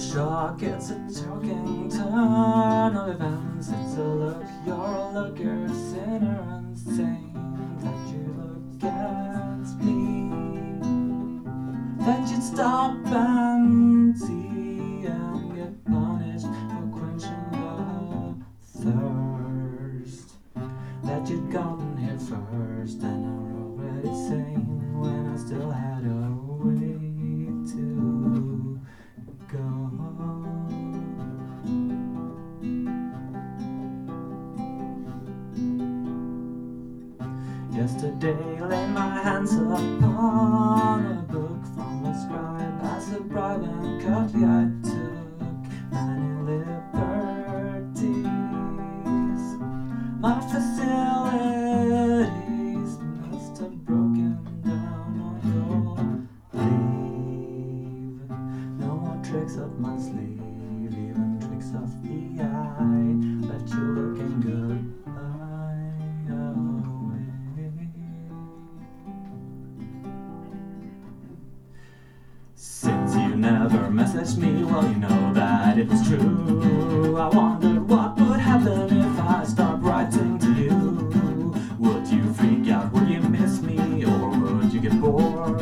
shock, it's a choking turn of events. It's a look, you're a looker, sinner, insane. That you look at me, that you'd stop and see and Yesterday, lay my hands upon a never messaged me, well, you know that it was true. I wondered what would happen if I stopped writing to you. Would you freak out? Would you miss me? Or would you get bored?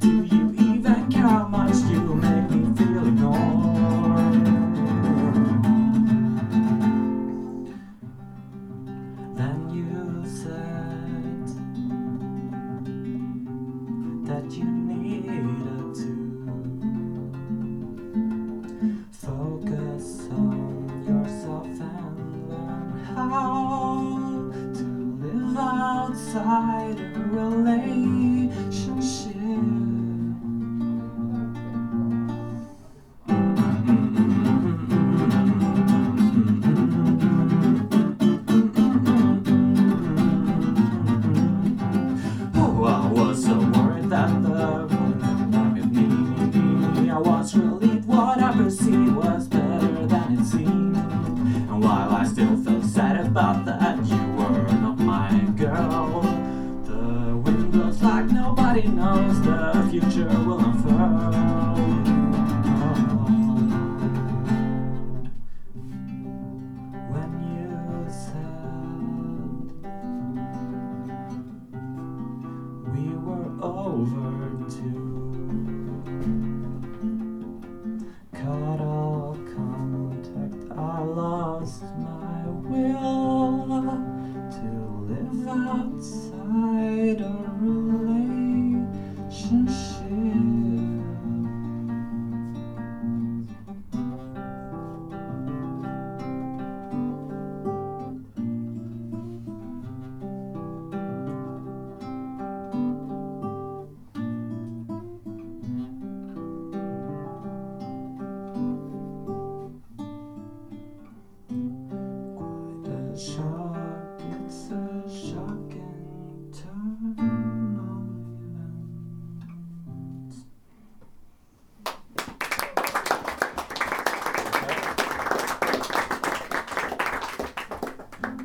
Do you even care how much you make me feel ignored? Then you said that you needed outside a relationship. Oh, I was so worried that the would laugh me. I was relieved what I perceived future will unfold. When you said we were over to all shock.